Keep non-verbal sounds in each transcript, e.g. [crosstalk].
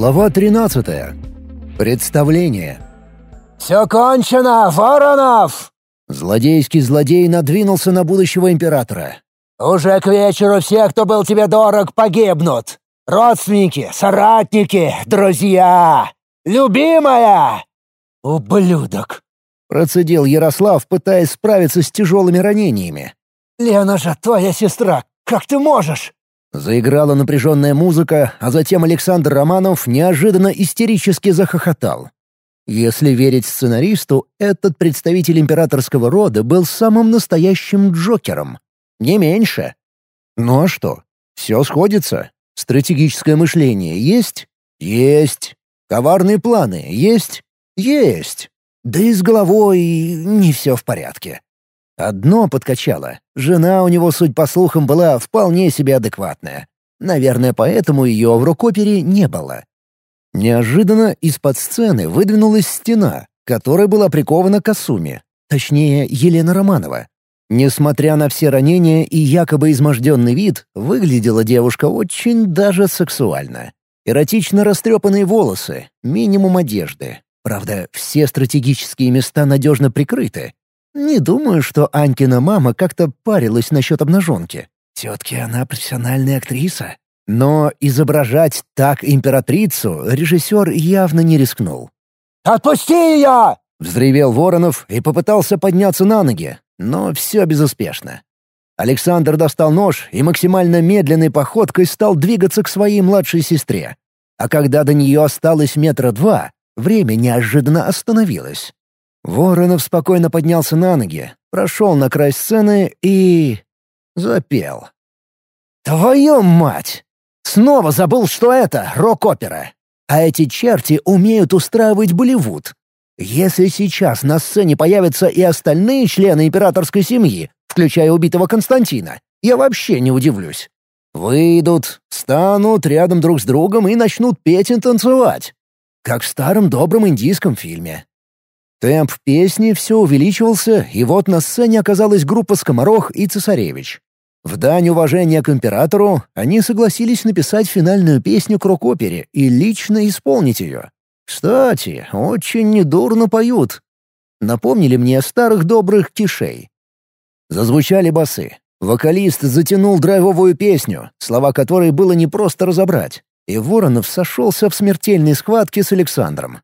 Глава 13. Представление. «Все кончено, Воронов!» Злодейский злодей надвинулся на будущего императора. «Уже к вечеру все, кто был тебе дорог, погибнут. Родственники, соратники, друзья, любимая!» «Ублюдок!» — процедил Ярослав, пытаясь справиться с тяжелыми ранениями. «Лена же твоя сестра, как ты можешь?» Заиграла напряженная музыка, а затем Александр Романов неожиданно истерически захохотал. Если верить сценаристу, этот представитель императорского рода был самым настоящим Джокером. Не меньше. Ну а что? Все сходится. Стратегическое мышление есть? Есть. Коварные планы есть? Есть. Да и с головой не все в порядке. Одно подкачало. Жена у него, суть по слухам, была вполне себе адекватная. Наверное, поэтому ее в рукопере не было. Неожиданно из-под сцены выдвинулась стена, которая была прикована к Асуме, точнее, Елена Романова. Несмотря на все ранения и якобы изможденный вид, выглядела девушка очень даже сексуально. Эротично растрепанные волосы, минимум одежды. Правда, все стратегические места надежно прикрыты, не думаю, что Анькина мама как-то парилась насчет обнаженки. Все-таки она профессиональная актриса. Но изображать так императрицу режиссер явно не рискнул. «Отпусти ее!» — взревел Воронов и попытался подняться на ноги, но все безуспешно. Александр достал нож и максимально медленной походкой стал двигаться к своей младшей сестре. А когда до нее осталось метра два, время неожиданно остановилось. Воронов спокойно поднялся на ноги, прошел на край сцены и... запел. «Твою мать! Снова забыл, что это рок-опера. А эти черти умеют устраивать Болливуд. Если сейчас на сцене появятся и остальные члены императорской семьи, включая убитого Константина, я вообще не удивлюсь. Выйдут, станут рядом друг с другом и начнут петь и танцевать. Как в старом добром индийском фильме. Темп песни все увеличивался, и вот на сцене оказалась группа «Скоморох» и «Цесаревич». В дань уважения к императору они согласились написать финальную песню к рок-опере и лично исполнить ее. Кстати, очень недурно поют. Напомнили мне старых добрых кишей. Зазвучали басы. Вокалист затянул драйвовую песню, слова которой было непросто разобрать, и Воронов сошелся в смертельной схватке с Александром.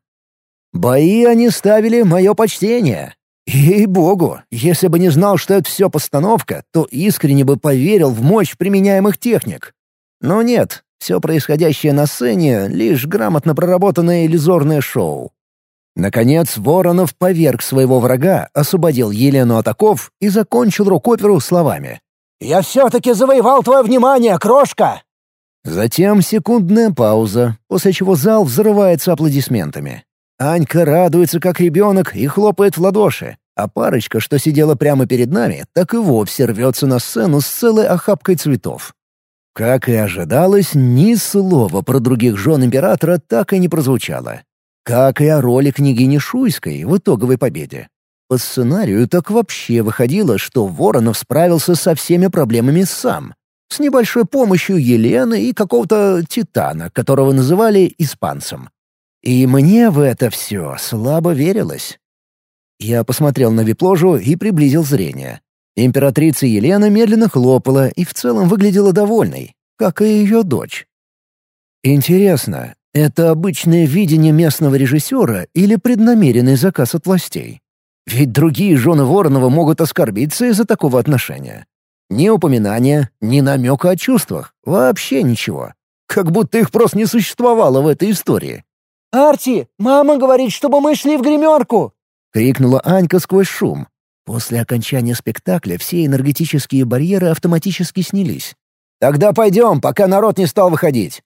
Бои они ставили мое почтение. Ей-богу, если бы не знал, что это все постановка, то искренне бы поверил в мощь применяемых техник. Но нет, все происходящее на сцене — лишь грамотно проработанное иллюзорное шоу. Наконец, Воронов поверг своего врага, освободил Елену от оков и закончил рок-оперу словами. «Я все-таки завоевал твое внимание, крошка!» Затем секундная пауза, после чего зал взрывается аплодисментами. Анька радуется, как ребенок, и хлопает в ладоши, а парочка, что сидела прямо перед нами, так и вовсе рвется на сцену с целой охапкой цветов. Как и ожидалось, ни слова про других жен императора так и не прозвучало. Как и о роли княгини Шуйской в итоговой победе. По сценарию так вообще выходило, что Воронов справился со всеми проблемами сам. С небольшой помощью Елены и какого-то титана, которого называли испанцем. И мне в это все слабо верилось. Я посмотрел на випложу и приблизил зрение. Императрица Елена медленно хлопала и в целом выглядела довольной, как и ее дочь. Интересно, это обычное видение местного режиссера или преднамеренный заказ от властей? Ведь другие жены Воронова могут оскорбиться из-за такого отношения. Ни упоминания, ни намека о чувствах, вообще ничего. Как будто их просто не существовало в этой истории. «Арти, мама говорит, чтобы мы шли в гримерку!» — крикнула Анька сквозь шум. После окончания спектакля все энергетические барьеры автоматически снялись. «Тогда пойдем, пока народ не стал выходить!»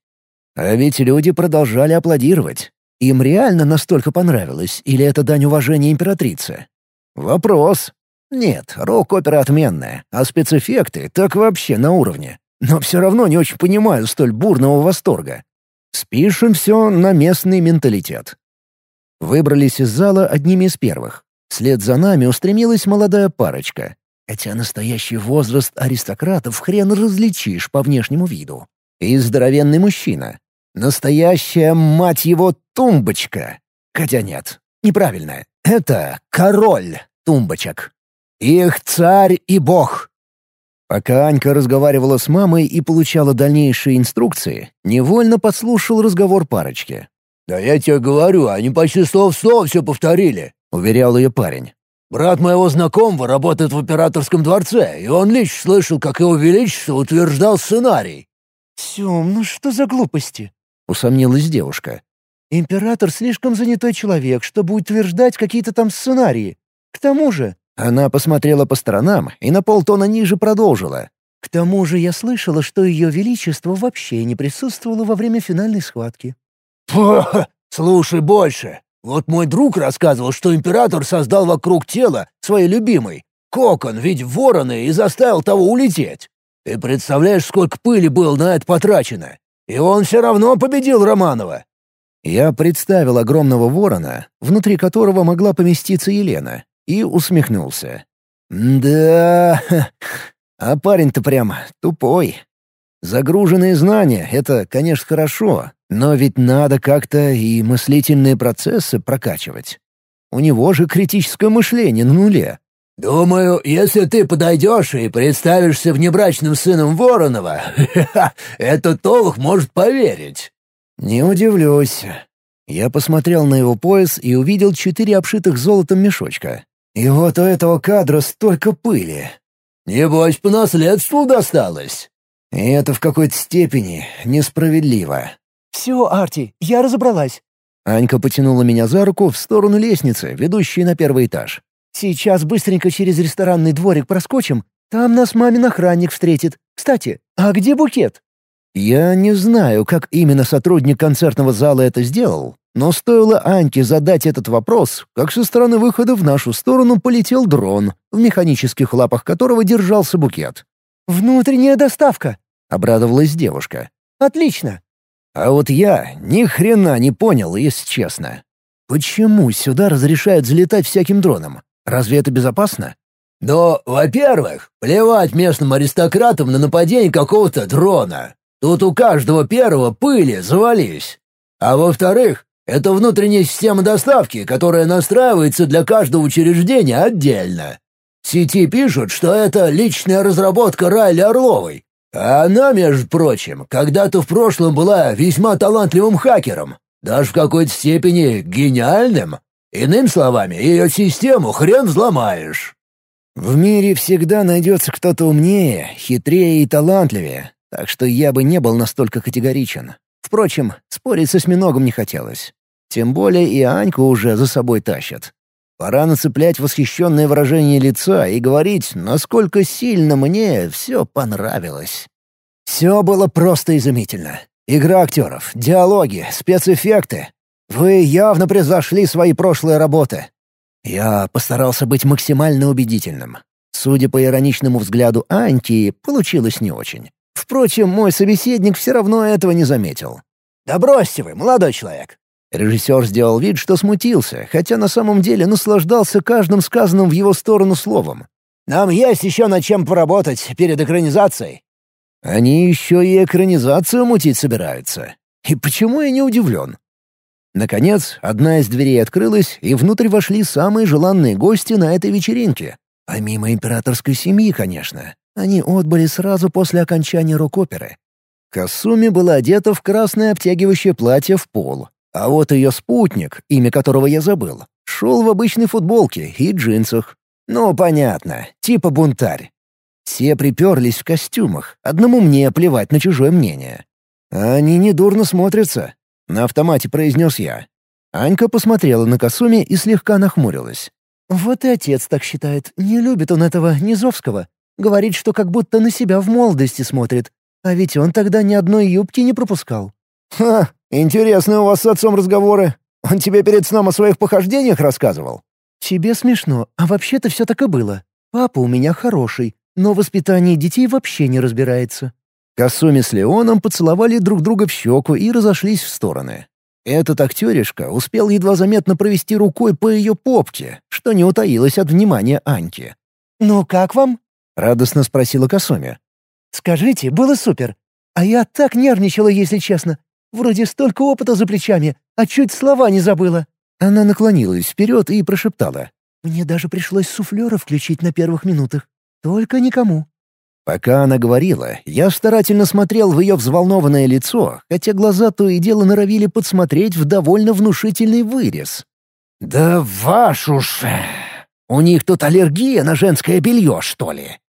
А ведь люди продолжали аплодировать. Им реально настолько понравилось, или это дань уважения императрице? Вопрос. Нет, рок-опера отменная, а спецэффекты так вообще на уровне. Но все равно не очень понимаю столь бурного восторга. Спишем все на местный менталитет. Выбрались из зала одними из первых. Вслед за нами устремилась молодая парочка. Хотя настоящий возраст аристократов хрен различишь по внешнему виду. И здоровенный мужчина. Настоящая, мать его, тумбочка. Хотя нет, неправильно. Это король тумбочек. Их царь и бог. Пока Анька разговаривала с мамой и получала дальнейшие инструкции, невольно подслушал разговор парочки. «Да я тебе говорю, они почти слово в слово все повторили», — уверял ее парень. «Брат моего знакомого работает в операторском дворце, и он лично слышал, как его величество утверждал сценарий». «Сем, ну что за глупости?» — усомнилась девушка. «Император слишком занятой человек, чтобы утверждать какие-то там сценарии. К тому же...» Она посмотрела по сторонам и на полтона ниже продолжила. «К тому же я слышала, что ее величество вообще не присутствовало во время финальной схватки». «Пф, слушай больше. Вот мой друг рассказывал, что император создал вокруг тела своей любимой кокон в виде ворона и заставил того улететь. Ты представляешь, сколько пыли было на это потрачено? И он все равно победил Романова. Я представил огромного ворона, внутри которого могла поместиться Елена, и усмехнулся. «Да, [laughs] а парень-то прям тупой. Загруженные знания — это, конечно, хорошо, но ведь надо как-то и мыслительные процессы прокачивать. У него же критическое мышление на нуле. «Думаю, если ты подойдешь и представишься внебрачным сыном Воронова, [laughs] этот Толух может поверить». «Не удивлюсь». Я посмотрел на его пояс и увидел четыре обшитых золотом мешочка. И вот у этого кадра столько пыли. «Небось, по наследству досталось». И это в какой-то степени несправедливо. «Все, Арти, я разобралась». Анька потянула меня за руку в сторону лестницы, ведущей на первый этаж. «Сейчас быстренько через ресторанный дворик проскочим. Там нас мамин охранник встретит. Кстати, а где букет?» Я не знаю, как именно сотрудник концертного зала это сделал, но стоило Аньке задать этот вопрос, как со стороны выхода в нашу сторону полетел дрон, в механических лапах которого держался букет. «Внутренняя доставка!» — обрадовалась девушка. «Отлично!» А вот я ни хрена не понял, если честно. Почему сюда разрешают залетать всяким дроном? Разве это безопасно? Но, во-первых, плевать местным аристократам на нападение какого-то дрона. Тут у каждого первого пыли завались. А во-вторых, это внутренняя система доставки, которая настраивается для каждого учреждения отдельно. В сети пишут, что это личная разработка Райли Орловой. А она, между прочим, когда-то в прошлом была весьма талантливым хакером, даже в какой-то степени гениальным. Иными словами, ее систему хрен взломаешь. В мире всегда найдется кто-то умнее, хитрее и талантливее, так что я бы не был настолько категоричен. Впрочем, спорить с осьминогом не хотелось. Тем более и Аньку уже за собой тащат. Пора нацеплять восхищенное выражение лица и говорить, насколько сильно мне все понравилось. Все было просто изумительно. Игра актеров, диалоги, спецэффекты. Вы явно превзошли свои прошлые работы. Я постарался быть максимально убедительным. Судя по ироничному взгляду Аньки, получилось не очень. Впрочем, мой собеседник все равно этого не заметил. «Да бросьте вы, молодой человек!» Режиссер сделал вид, что смутился, хотя на самом деле наслаждался каждым сказанным в его сторону словом. «Нам есть еще над чем поработать перед экранизацией». Они еще и экранизацию мутить собираются. И почему я не удивлен? Наконец, одна из дверей открылась, и внутрь вошли самые желанные гости на этой вечеринке. А мимо императорской семьи, конечно. Они отбыли сразу после окончания рок-оперы. Касуми была одета в красное обтягивающее платье в пол, а вот ее спутник, имя которого я забыл, шел в обычной футболке и джинсах. Ну, понятно, типа бунтарь. Все приперлись в костюмах, одному мне плевать на чужое мнение. «Они недурно смотрятся», — на автомате произнес я. Анька посмотрела на Касуми и слегка нахмурилась. «Вот и отец так считает. Не любит он этого Низовского. Говорит, что как будто на себя в молодости смотрит. А ведь он тогда ни одной юбки не пропускал». «Ха, интересные у вас с отцом разговоры. Он тебе перед сном о своих похождениях рассказывал?» «Тебе смешно, а вообще-то все так и было. Папа у меня хороший, но в воспитании детей вообще не разбирается». Косуми с Леоном поцеловали друг друга в щеку и разошлись в стороны. Этот актеришка успел едва заметно провести рукой по ее попке, что не утаилось от внимания Аньки. «Ну как вам?» — радостно спросила Косуми. «Скажите, было супер. А я так нервничала, если честно. Вроде столько опыта за плечами, а чуть слова не забыла». Она наклонилась вперед и прошептала. «Мне даже пришлось суфлера включить на первых минутах. Только никому». Пока она говорила, я старательно смотрел в ее взволнованное лицо, хотя глаза то и дело норовили подсмотреть в довольно внушительный вырез. «Да вашу ж! У них тут аллергия на женское белье, что ли?»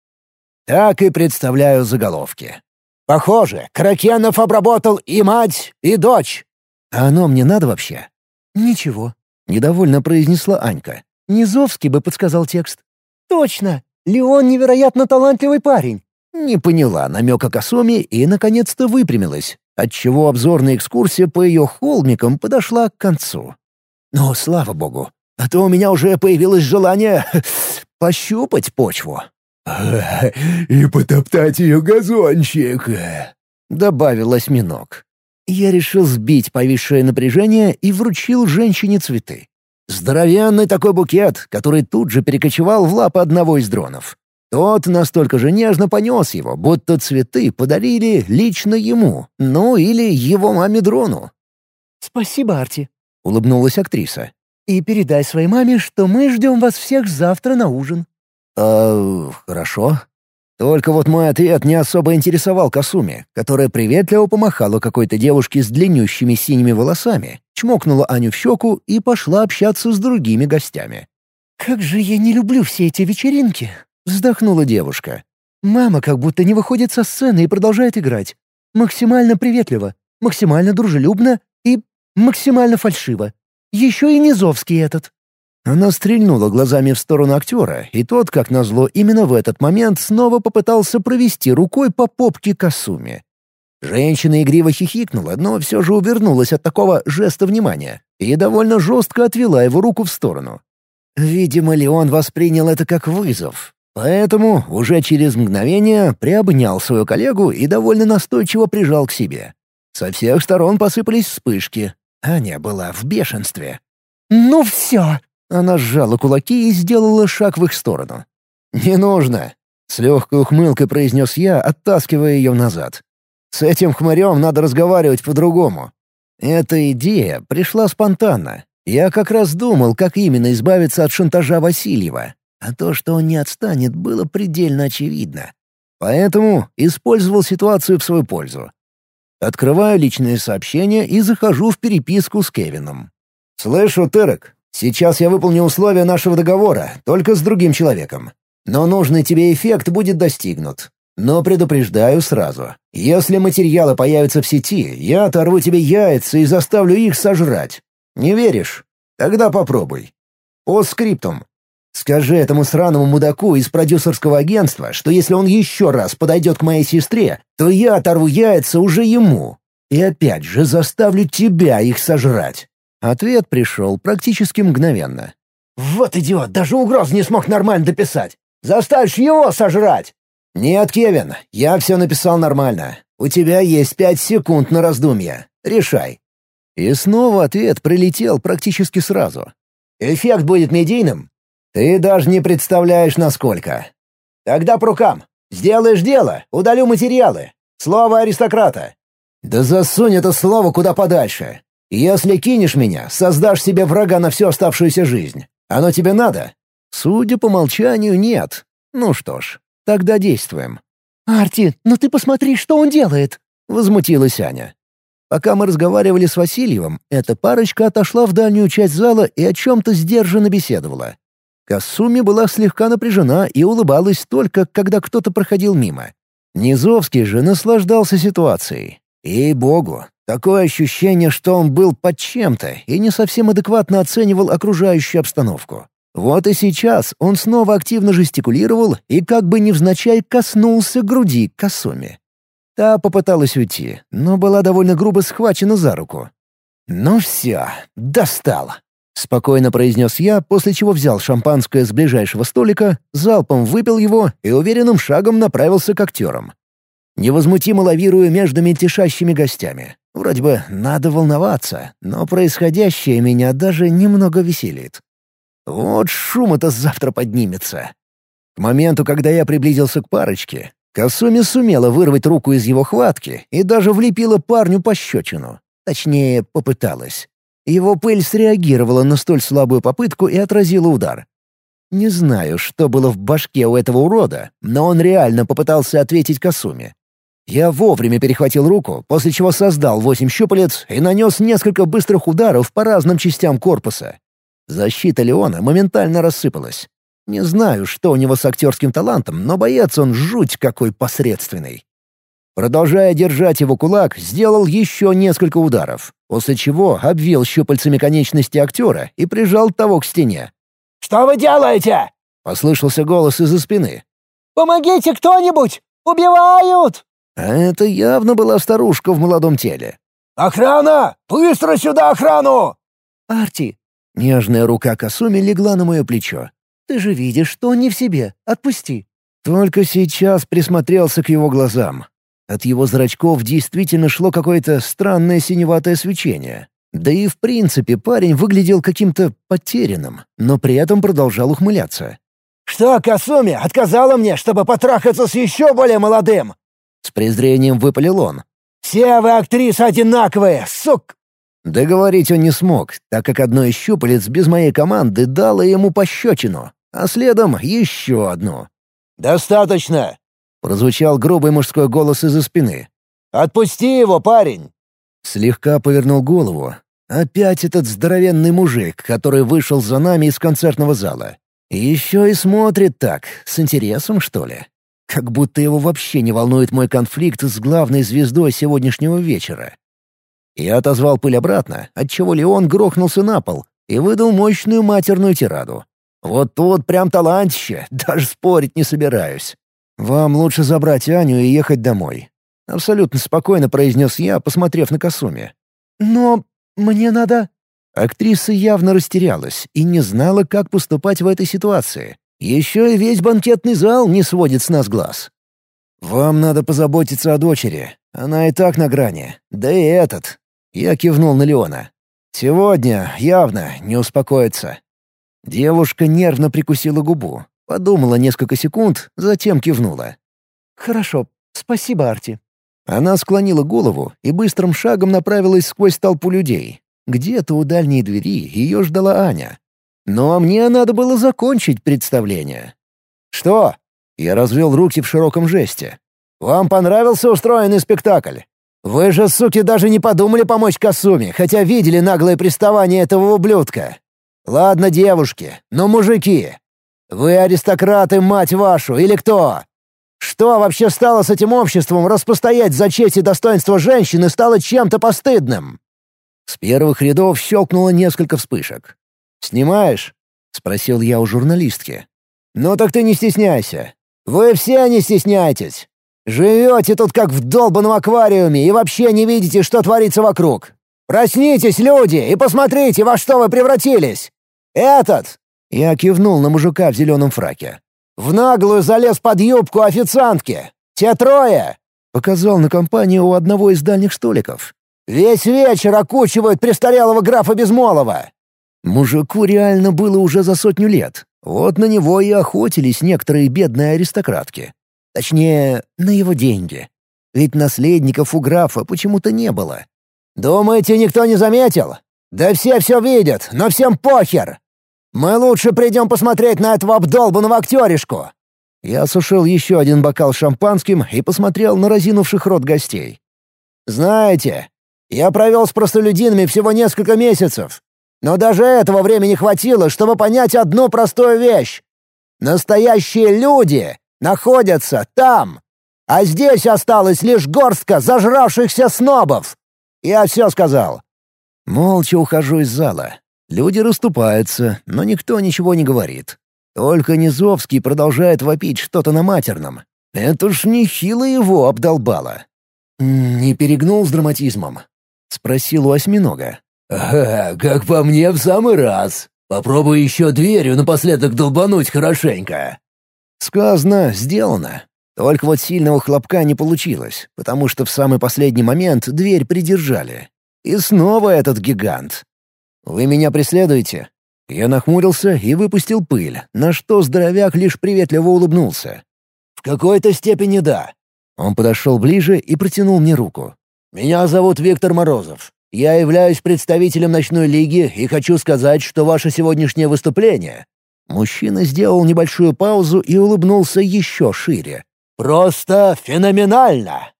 Так и представляю заголовки. «Похоже, Кракенов обработал и мать, и дочь!» «А оно мне надо вообще?» «Ничего», — недовольно произнесла Анька. «Низовский бы подсказал текст». «Точно! Леон невероятно талантливый парень!» Не поняла намека Косоми и, наконец-то, выпрямилась, отчего обзорная экскурсия по ее холмикам подошла к концу. Но, слава богу, а то у меня уже появилось желание пощупать почву. [laughs] «И потоптать ее газончик», — добавил осьминог. Я решил сбить повисшее напряжение и вручил женщине цветы. Здоровенный такой букет, который тут же перекочевал в лапы одного из дронов. Тот настолько же нежно понес его, будто цветы подарили лично ему, ну или его маме-дрону. «Спасибо, Арти», — улыбнулась актриса. «И передай своей маме, что мы ждем вас всех завтра на ужин». «Э, хорошо. Только вот мой ответ не особо интересовал Касуми, которая приветливо помахала какой-то девушке с длиннющими синими волосами, чмокнула Аню в щеку и пошла общаться с другими гостями. «Как же я не люблю все эти вечеринки!» — вздохнула девушка. «Мама как будто не выходит со сцены и продолжает играть. Максимально приветливо, максимально дружелюбно и максимально фальшиво. Еще и Низовский этот». Она стрельнула глазами в сторону актера, и тот, как назло, именно в этот момент снова попытался провести рукой по попке Касуми. Женщина игриво хихикнула, но все же увернулась от такого жеста внимания и довольно жестко отвела его руку в сторону. Видимо, Леон воспринял это как вызов, поэтому уже через мгновение приобнял свою коллегу и довольно настойчиво прижал к себе. Со всех сторон посыпались вспышки. Аня была в бешенстве. «Ну все!» Она сжала кулаки и сделала шаг в их сторону. «Не нужно!» — с легкой ухмылкой произнес я, оттаскивая ее назад. «С этим хмырем надо разговаривать по-другому». Эта идея пришла спонтанно. Я как раз думал, как именно избавиться от шантажа Васильева. А то, что он не отстанет, было предельно очевидно. Поэтому использовал ситуацию в свою пользу. Открываю личные сообщения и захожу в переписку с Кевином. «Слышу, Тырок, Сейчас я выполню условия нашего договора, только с другим человеком. Но нужный тебе эффект будет достигнут. Но предупреждаю сразу. Если материалы появятся в сети, я оторву тебе яйца и заставлю их сожрать. Не веришь? Тогда попробуй. По скриптум. Скажи этому сраному мудаку из продюсерского агентства, что если он еще раз подойдет к моей сестре, то я оторву яйца уже ему. И опять же заставлю тебя их сожрать. Ответ пришел практически мгновенно. «Вот идиот, даже угроз не смог нормально дописать! Заставишь его сожрать!» «Нет, Кевин, я все написал нормально. У тебя есть пять секунд на раздумье. Решай». И снова ответ прилетел практически сразу. «Эффект будет медийным? Ты даже не представляешь, насколько. Тогда по рукам. Сделаешь дело, удалю материалы. Слово аристократа». «Да засунь это слово куда подальше. Если кинешь меня, создашь себе врага на всю оставшуюся жизнь. Оно тебе надо? Судя по молчанию, нет. Ну что ж, тогда действуем. «Арти, ну ты посмотри, что он делает!» — возмутилась Аня. Пока мы разговаривали с Васильевым, эта парочка отошла в дальнюю часть зала и о чем-то сдержанно беседовала. Касуми была слегка напряжена и улыбалась только, когда кто-то проходил мимо. Низовский же наслаждался ситуацией. Ей-богу, Такое ощущение, что он был под чем-то и не совсем адекватно оценивал окружающую обстановку. Вот и сейчас он снова активно жестикулировал и как бы невзначай коснулся груди Касуми. Та попыталась уйти, но была довольно грубо схвачена за руку. «Ну все, достал!» — спокойно произнес я, после чего взял шампанское с ближайшего столика, залпом выпил его и уверенным шагом направился к актерам. Невозмутимо лавирую между мельтешащими гостями. Вроде бы надо волноваться, но происходящее меня даже немного веселит. Вот шум это завтра поднимется. К моменту, когда я приблизился к парочке, Касуми сумела вырвать руку из его хватки и даже влепила парню пощечину. Точнее, попыталась. Его пыль среагировала на столь слабую попытку и отразила удар. Не знаю, что было в башке у этого урода, но он реально попытался ответить Касуми. Я вовремя перехватил руку, после чего создал восемь щупалец и нанес несколько быстрых ударов по разным частям корпуса. Защита Леона моментально рассыпалась. Не знаю, что у него с актерским талантом, но боец он жуть какой посредственный. Продолжая держать его кулак, сделал еще несколько ударов, после чего обвил щупальцами конечности актера и прижал того к стене. «Что вы делаете?» — послышался голос из-за спины. «Помогите кто-нибудь! Убивают!» А это явно была старушка в молодом теле. «Охрана! Быстро сюда охрану!» «Арти!» — нежная рука Касуми легла на мое плечо. «Ты же видишь, что он не в себе. Отпусти!» Только сейчас присмотрелся к его глазам. От его зрачков действительно шло какое-то странное синеватое свечение. Да и в принципе парень выглядел каким-то потерянным, но при этом продолжал ухмыляться. «Что, Касуми, отказала мне, чтобы потрахаться с еще более молодым?» С презрением выпалил он. «Все вы актрисы одинаковые, сук!» Договорить он не смог, так как одно из щупалец без моей команды дало ему пощечину, а следом еще одну. «Достаточно!» — прозвучал грубый мужской голос из-за спины. «Отпусти его, парень!» Слегка повернул голову. Опять этот здоровенный мужик, который вышел за нами из концертного зала. еще и смотрит так, с интересом, что ли. Как будто его вообще не волнует мой конфликт с главной звездой сегодняшнего вечера. Я отозвал пыль обратно, отчего Леон грохнулся на пол и выдал мощную матерную тираду. Вот тут прям талантище, [laughs] даже спорить не собираюсь. «Вам лучше забрать Аню и ехать домой», — абсолютно спокойно произнес я, посмотрев на Касуми. «Но мне надо...» Актриса явно растерялась и не знала, как поступать в этой ситуации. Еще и весь банкетный зал не сводит с нас глаз. «Вам надо позаботиться о дочери. Она и так на грани. Да и этот». Я кивнул на Леона. «Сегодня явно не успокоится». Девушка нервно прикусила губу, Подумала несколько секунд, затем кивнула. «Хорошо, спасибо, Арти». Она склонила голову и быстрым шагом направилась сквозь толпу людей. Где-то у дальней двери ее ждала Аня. Ну а мне надо было закончить представление. «Что?» — я развел руки в широком жесте. «Вам понравился устроенный спектакль? Вы же, суки, даже не подумали помочь Касуми, хотя видели наглое приставание этого ублюдка. Ладно, девушки, но мужики, вы аристократы, мать вашу, или кто? Что вообще стало с этим обществом, раз постоять за честь и достоинство женщины стало чем-то постыдным?» С первых рядов щелкнуло несколько вспышек. «Снимаешь?» — спросил я у журналистки. «Ну так ты не стесняйся. Вы все не стесняйтесь. Живете тут как в долбанном аквариуме и вообще не видите, что творится вокруг. Проснитесь, люди, и посмотрите, во что вы превратились. Этот, я кивнул на мужика в зеленом фраке. «В наглую залез под юбку официантки! Те трое!» Показал на компанию у одного из дальних столиков. «Весь вечер окучивают престарелого графа Безмолова!» Мужику реально было уже за сотню лет. Вот на него и охотились некоторые бедные аристократки. Точнее, на его деньги. Ведь наследников у графа почему-то не было. «Думаете, никто не заметил? Да все все видят, но всем похер! Мы лучше придем посмотреть на этого обдолбанного актеришку!» Я осушил еще один бокал шампанским и посмотрел на разинувших рот гостей. «Знаете, я провел с простолюдинами всего несколько месяцев, но даже этого времени хватило, чтобы понять одну простую вещь. Настоящие люди находятся там, а здесь осталась лишь горстка зажравшихся снобов. Я все сказал». Молча ухожу из зала, Люди расступаются, но никто ничего не говорит. Только Низовский продолжает вопить что-то на матерном. Это ж нехило его обдолбало. «Не перегнул с драматизмом?» — спросил у осьминога. «Ага, как по мне, в самый раз. Попробуй еще дверью напоследок долбануть хорошенько». Сказано, сделано. Только вот сильного хлопка не получилось, потому что в самый последний момент дверь придержали. И снова этот гигант. «Вы меня преследуете?» Я нахмурился и выпустил пыль, на что здоровяк лишь приветливо улыбнулся. «В какой-то степени да». Он подошел ближе и протянул мне руку. «Меня зовут Виктор Морозов. Я являюсь представителем ночной лиги и хочу сказать, что ваше сегодняшнее выступление...» Мужчина сделал небольшую паузу и улыбнулся еще шире. «Просто феноменально!